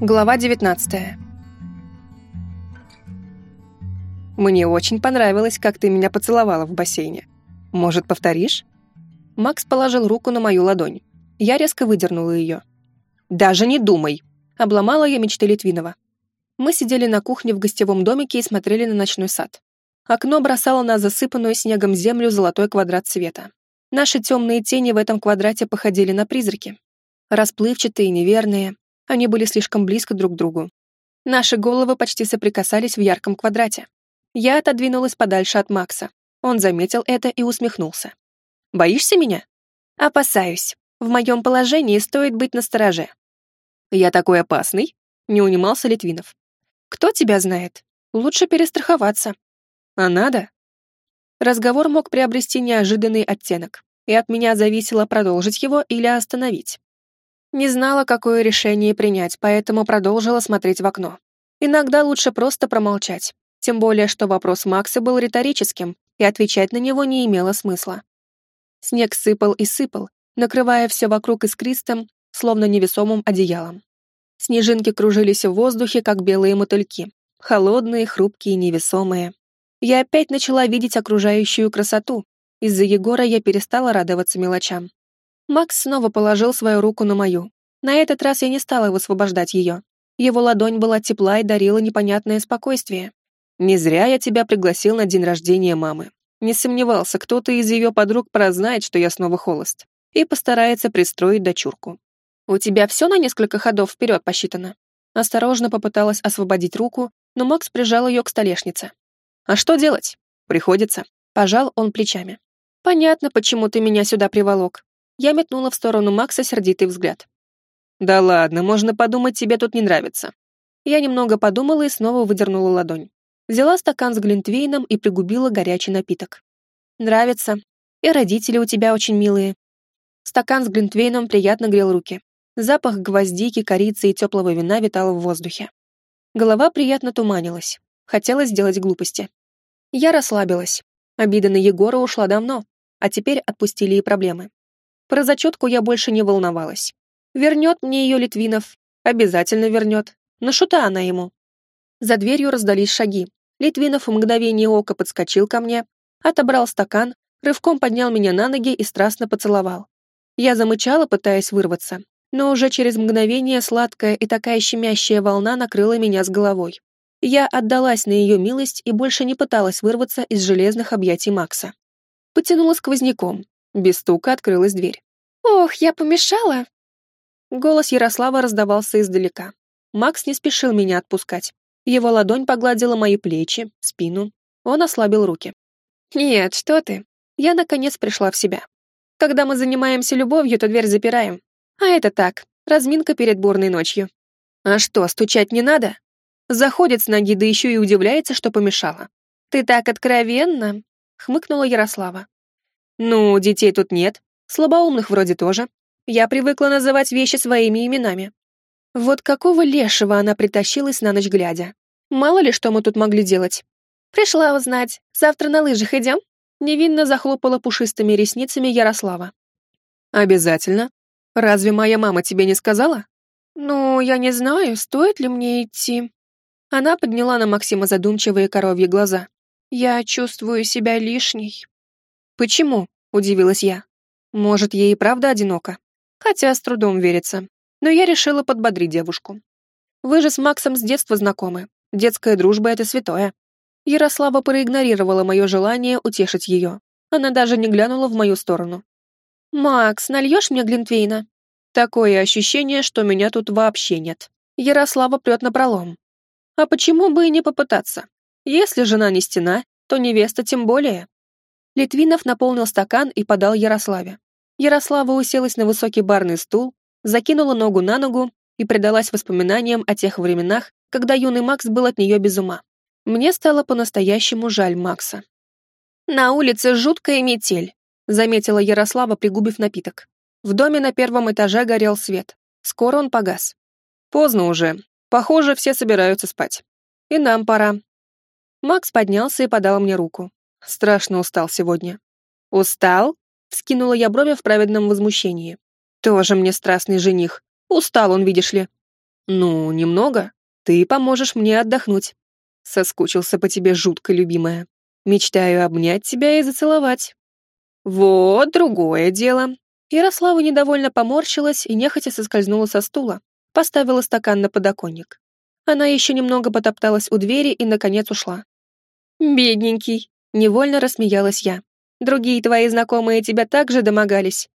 Глава 19 «Мне очень понравилось, как ты меня поцеловала в бассейне. Может, повторишь?» Макс положил руку на мою ладонь. Я резко выдернула ее. «Даже не думай!» — обломала я мечты Литвинова. Мы сидели на кухне в гостевом домике и смотрели на ночной сад. Окно бросало на засыпанную снегом землю золотой квадрат света. Наши темные тени в этом квадрате походили на призраки. Расплывчатые, неверные, они были слишком близко друг к другу. Наши головы почти соприкасались в ярком квадрате. Я отодвинулась подальше от Макса. Он заметил это и усмехнулся. «Боишься меня?» «Опасаюсь. В моем положении стоит быть настороже». «Я такой опасный?» — не унимался Литвинов. «Кто тебя знает? Лучше перестраховаться». «А надо?» Разговор мог приобрести неожиданный оттенок, и от меня зависело продолжить его или остановить. Не знала, какое решение принять, поэтому продолжила смотреть в окно. Иногда лучше просто промолчать, тем более, что вопрос Макса был риторическим, и отвечать на него не имело смысла. Снег сыпал и сыпал, накрывая все вокруг искристым, словно невесомым одеялом. Снежинки кружились в воздухе, как белые мотыльки, холодные, хрупкие, невесомые. Я опять начала видеть окружающую красоту. Из-за Егора я перестала радоваться мелочам. Макс снова положил свою руку на мою. На этот раз я не стала высвобождать ее. Его ладонь была тепла и дарила непонятное спокойствие. «Не зря я тебя пригласил на день рождения мамы. Не сомневался, кто-то из ее подруг прознает, что я снова холост, и постарается пристроить дочурку. У тебя все на несколько ходов вперед посчитано?» Осторожно попыталась освободить руку, но Макс прижал ее к столешнице. «А что делать? Приходится». Пожал он плечами. «Понятно, почему ты меня сюда приволок. Я метнула в сторону Макса сердитый взгляд. «Да ладно, можно подумать, тебе тут не нравится». Я немного подумала и снова выдернула ладонь. Взяла стакан с глинтвейном и пригубила горячий напиток. «Нравится. И родители у тебя очень милые». Стакан с глинтвейном приятно грел руки. Запах гвоздики, корицы и теплого вина витал в воздухе. Голова приятно туманилась. Хотелось сделать глупости. Я расслабилась. Обида на Егора ушла давно, а теперь отпустили и проблемы. Про зачетку я больше не волновалась. Вернет мне ее Литвинов. Обязательно вернет. На шута она ему. За дверью раздались шаги. Литвинов в мгновение ока подскочил ко мне, отобрал стакан, рывком поднял меня на ноги и страстно поцеловал. Я замычала, пытаясь вырваться, но уже через мгновение сладкая и такая щемящая волна накрыла меня с головой. Я отдалась на ее милость и больше не пыталась вырваться из железных объятий Макса. Потянула сквозняком, без стука открылась дверь. «Ох, я помешала!» Голос Ярослава раздавался издалека. Макс не спешил меня отпускать. Его ладонь погладила мои плечи, спину. Он ослабил руки. «Нет, что ты. Я, наконец, пришла в себя. Когда мы занимаемся любовью, то дверь запираем. А это так, разминка перед бурной ночью. А что, стучать не надо?» Заходит с ноги, да еще и удивляется, что помешала. «Ты так откровенно!» — хмыкнула Ярослава. Ну, детей тут нет, слабоумных вроде тоже. Я привыкла называть вещи своими именами. Вот какого лешего она притащилась на ночь глядя. Мало ли, что мы тут могли делать. Пришла узнать. Завтра на лыжах идем? Невинно захлопала пушистыми ресницами Ярослава. Обязательно. Разве моя мама тебе не сказала? Ну, я не знаю, стоит ли мне идти. Она подняла на Максима задумчивые коровьи глаза. Я чувствую себя лишней. «Почему?» — удивилась я. «Может, ей и правда одиноко? Хотя с трудом верится. Но я решила подбодрить девушку. Вы же с Максом с детства знакомы. Детская дружба — это святое». Ярослава проигнорировала мое желание утешить ее. Она даже не глянула в мою сторону. «Макс, нальешь мне Глинтвейна?» Такое ощущение, что меня тут вообще нет. Ярослава прет на пролом. А почему бы и не попытаться? Если жена не стена, то невеста тем более. Литвинов наполнил стакан и подал Ярославе. Ярослава уселась на высокий барный стул, закинула ногу на ногу и предалась воспоминаниям о тех временах, когда юный Макс был от нее без ума. Мне стало по-настоящему жаль Макса. «На улице жуткая метель», — заметила Ярослава, пригубив напиток. В доме на первом этаже горел свет. Скоро он погас. «Поздно уже. Похоже, все собираются спать. И нам пора». Макс поднялся и подал мне руку. Страшно устал сегодня. Устал? Вскинула я брови в праведном возмущении. Тоже мне страстный жених. Устал он, видишь ли. Ну, немного. Ты поможешь мне отдохнуть. Соскучился по тебе жутко, любимая. Мечтаю обнять тебя и зацеловать. Вот другое дело. Ярослава недовольно поморщилась и нехотя соскользнула со стула, поставила стакан на подоконник. Она еще немного потопталась у двери и, наконец, ушла. «Бедненький», — невольно рассмеялась я. «Другие твои знакомые тебя также домогались?»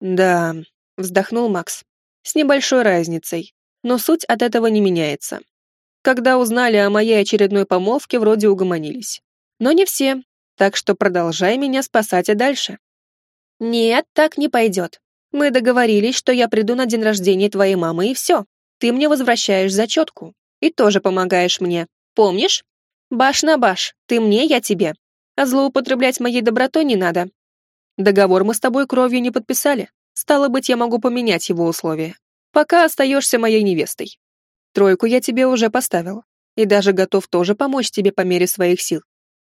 «Да», — вздохнул Макс, — «с небольшой разницей, но суть от этого не меняется. Когда узнали о моей очередной помолвке, вроде угомонились. Но не все, так что продолжай меня спасать и дальше». «Нет, так не пойдет. Мы договорились, что я приду на день рождения твоей мамы, и все. Ты мне возвращаешь зачетку. И тоже помогаешь мне. Помнишь? Баш на баш. Ты мне, я тебе. А злоупотреблять моей добротой не надо. Договор мы с тобой кровью не подписали. Стало быть, я могу поменять его условия. Пока остаешься моей невестой. Тройку я тебе уже поставил. И даже готов тоже помочь тебе по мере своих сил.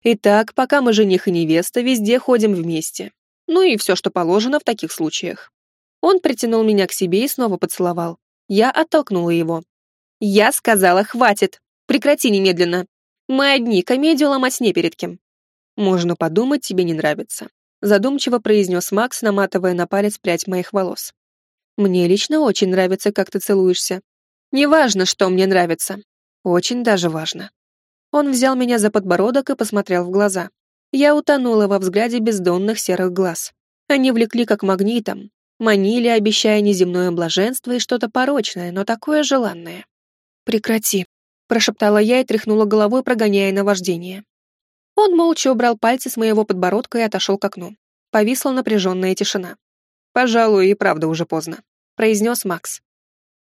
Итак, пока мы жених и невеста, везде ходим вместе. Ну и все, что положено в таких случаях. Он притянул меня к себе и снова поцеловал. Я оттолкнула его. «Я сказала, хватит! Прекрати немедленно! Мы одни, комедию ломать не перед кем!» «Можно подумать, тебе не нравится», задумчиво произнес Макс, наматывая на палец прядь моих волос. «Мне лично очень нравится, как ты целуешься. Неважно, что мне нравится. Очень даже важно». Он взял меня за подбородок и посмотрел в глаза. Я утонула во взгляде бездонных серых глаз. Они влекли как магнитом, манили, обещая неземное блаженство и что-то порочное, но такое желанное. «Прекрати», — прошептала я и тряхнула головой, прогоняя наваждение. Он молча убрал пальцы с моего подбородка и отошел к окну. Повисла напряженная тишина. «Пожалуй, и правда уже поздно», — произнес Макс.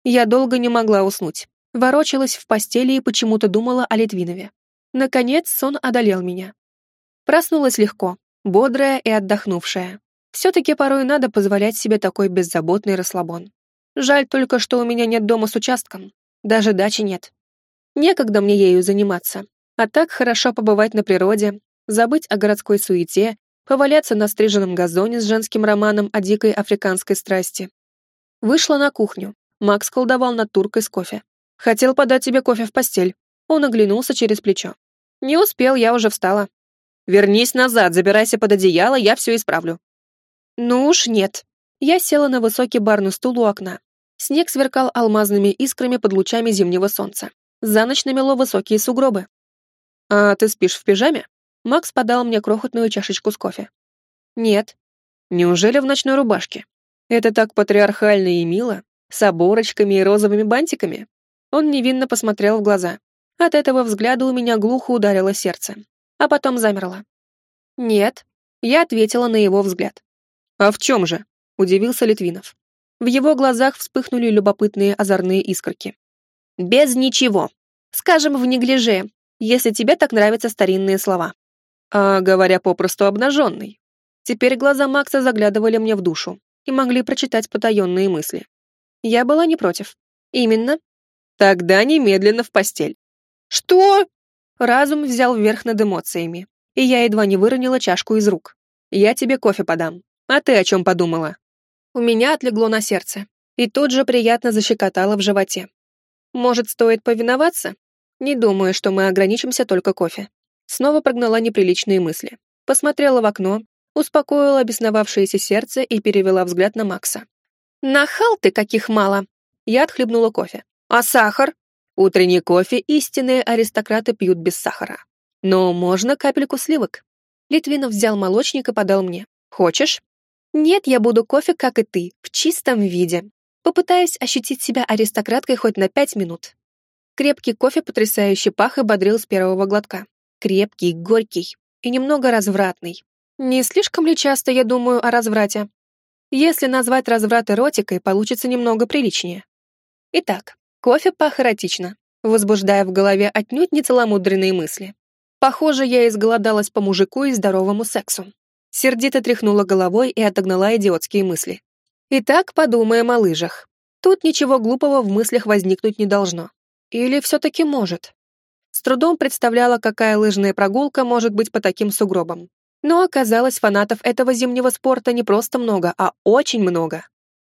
Я долго не могла уснуть. Ворочалась в постели и почему-то думала о Литвинове. Наконец сон одолел меня. Проснулась легко, бодрая и отдохнувшая. Все-таки порой надо позволять себе такой беззаботный расслабон. Жаль только, что у меня нет дома с участком. Даже дачи нет. Некогда мне ею заниматься. А так хорошо побывать на природе, забыть о городской суете, поваляться на стриженном газоне с женским романом о дикой африканской страсти. Вышла на кухню. Макс колдовал над туркой с кофе. Хотел подать тебе кофе в постель. Он оглянулся через плечо. Не успел, я уже встала. Вернись назад, забирайся под одеяло, я все исправлю». «Ну уж нет». Я села на высокий барный стул у окна. Снег сверкал алмазными искрами под лучами зимнего солнца. За ночь намело высокие сугробы. «А ты спишь в пижаме?» Макс подал мне крохотную чашечку с кофе. «Нет». «Неужели в ночной рубашке? Это так патриархально и мило, с оборочками и розовыми бантиками?» Он невинно посмотрел в глаза. От этого взгляда у меня глухо ударило сердце а потом замерла. «Нет», — я ответила на его взгляд. «А в чем же?» — удивился Литвинов. В его глазах вспыхнули любопытные озорные искорки. «Без ничего. Скажем, в неглиже, если тебе так нравятся старинные слова». А говоря попросту обнаженный. Теперь глаза Макса заглядывали мне в душу и могли прочитать потаенные мысли. Я была не против. Именно. Тогда немедленно в постель. «Что?» Разум взял верх над эмоциями, и я едва не выронила чашку из рук. «Я тебе кофе подам. А ты о чем подумала?» У меня отлегло на сердце, и тут же приятно защекотало в животе. «Может, стоит повиноваться?» Не думаю, что мы ограничимся только кофе. Снова прогнала неприличные мысли. Посмотрела в окно, успокоила обесновавшееся сердце и перевела взгляд на Макса. «Нахал ты, каких мало!» Я отхлебнула кофе. «А сахар?» Утренний кофе истинные аристократы пьют без сахара. Но можно капельку сливок. Литвинов взял молочник и подал мне. Хочешь? Нет, я буду кофе, как и ты, в чистом виде. Попытаюсь ощутить себя аристократкой хоть на пять минут. Крепкий кофе потрясающе пах и бодрил с первого глотка. Крепкий, горький и немного развратный. Не слишком ли часто я думаю о разврате? Если назвать разврат эротикой, получится немного приличнее. Итак, Кофе пах эротично, возбуждая в голове отнюдь не целомудренные мысли. Похоже, я изголодалась по мужику и здоровому сексу. Сердито тряхнула головой и отогнала идиотские мысли. Итак, подумаем о лыжах. Тут ничего глупого в мыслях возникнуть не должно. Или все-таки может. С трудом представляла, какая лыжная прогулка может быть по таким сугробам. Но оказалось, фанатов этого зимнего спорта не просто много, а очень много.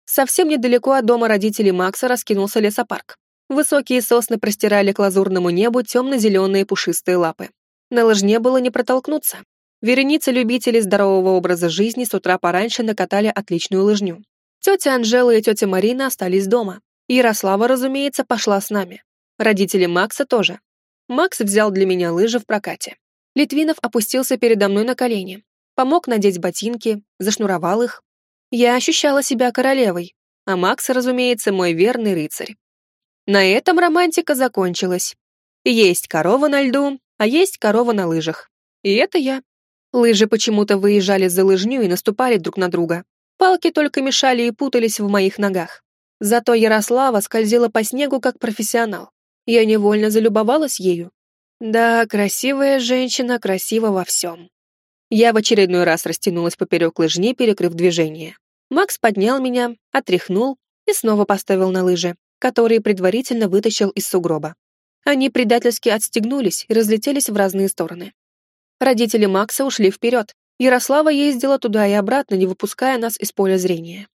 Совсем недалеко от дома родителей Макса раскинулся лесопарк. Высокие сосны простирали к лазурному небу темно-зеленые пушистые лапы. На лыжне было не протолкнуться. Вереница любителей здорового образа жизни с утра пораньше накатали отличную лыжню. Тетя Анжела и тетя Марина остались дома. Ярослава, разумеется, пошла с нами. Родители Макса тоже. Макс взял для меня лыжи в прокате. Литвинов опустился передо мной на колени, помог надеть ботинки, зашнуровал их. Я ощущала себя королевой, а Макс, разумеется, мой верный рыцарь. На этом романтика закончилась. Есть корова на льду, а есть корова на лыжах. И это я. Лыжи почему-то выезжали за лыжню и наступали друг на друга. Палки только мешали и путались в моих ногах. Зато Ярослава скользила по снегу как профессионал. Я невольно залюбовалась ею. Да, красивая женщина красива во всем. Я в очередной раз растянулась поперек лыжни, перекрыв движение. Макс поднял меня, отряхнул и снова поставил на лыжи, которые предварительно вытащил из сугроба. Они предательски отстегнулись и разлетелись в разные стороны. Родители Макса ушли вперед. Ярослава ездила туда и обратно, не выпуская нас из поля зрения.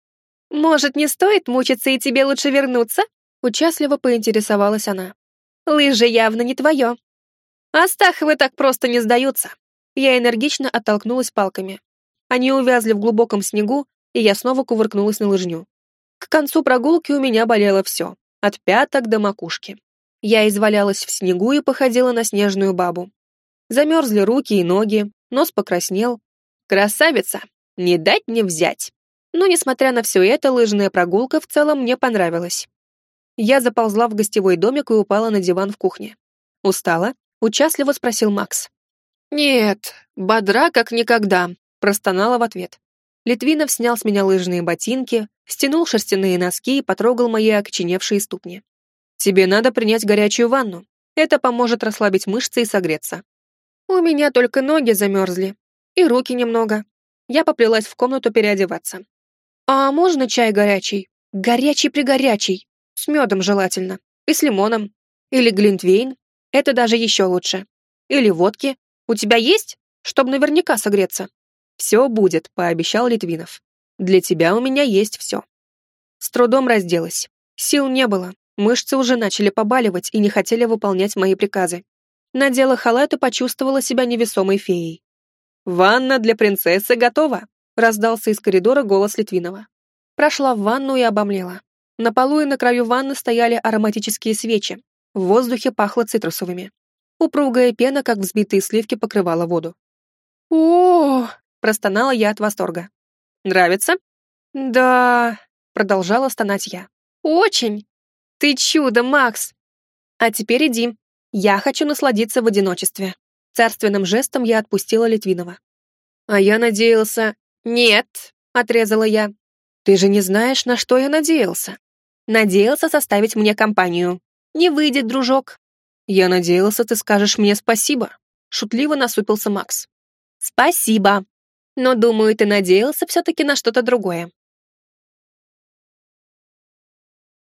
«Может, не стоит мучиться и тебе лучше вернуться?» Участливо поинтересовалась она. «Лыжи явно не твое». «Астаховы так просто не сдаются», я энергично оттолкнулась палками. Они увязли в глубоком снегу, и я снова кувыркнулась на лыжню. К концу прогулки у меня болело все, от пяток до макушки. Я извалялась в снегу и походила на снежную бабу. Замерзли руки и ноги, нос покраснел. Красавица! Не дать мне взять! Но, несмотря на все это, лыжная прогулка в целом мне понравилась. Я заползла в гостевой домик и упала на диван в кухне. «Устала?» — участливо спросил Макс. «Нет, бодра как никогда», — простонала в ответ. Литвинов снял с меня лыжные ботинки, стянул шерстяные носки и потрогал мои окоченевшие ступни. «Тебе надо принять горячую ванну. Это поможет расслабить мышцы и согреться». «У меня только ноги замерзли. И руки немного». Я поплелась в комнату переодеваться. «А можно чай горячий? Горячий-пригорячий. С медом желательно. И с лимоном. Или глинтвейн. Это даже еще лучше. Или водки. У тебя есть? Чтоб наверняка согреться. Все будет, пообещал Литвинов. Для тебя у меня есть все. С трудом разделась. Сил не было. Мышцы уже начали побаливать и не хотели выполнять мои приказы. Надела халат и почувствовала себя невесомой феей. «Ванна для принцессы готова!» — раздался из коридора голос Литвинова. Прошла в ванну и обомлела. На полу и на краю ванны стояли ароматические свечи. В воздухе пахло цитрусовыми. Упругая пена, как взбитые сливки, покрывала воду. о простонала я от восторга. «Нравится?» «Да...» — продолжала стонать я. «Очень! Ты чудо, Макс! А теперь иди. Я хочу насладиться в одиночестве». Царственным жестом я отпустила Литвинова. «А я надеялся...» «Нет», — отрезала я. «Ты же не знаешь, на что я надеялся». «Надеялся составить мне компанию. Не выйдет, дружок. «Я надеялся, ты скажешь мне спасибо», — шутливо насупился Макс. «Спасибо. Но, думаю, ты надеялся все-таки на что-то другое.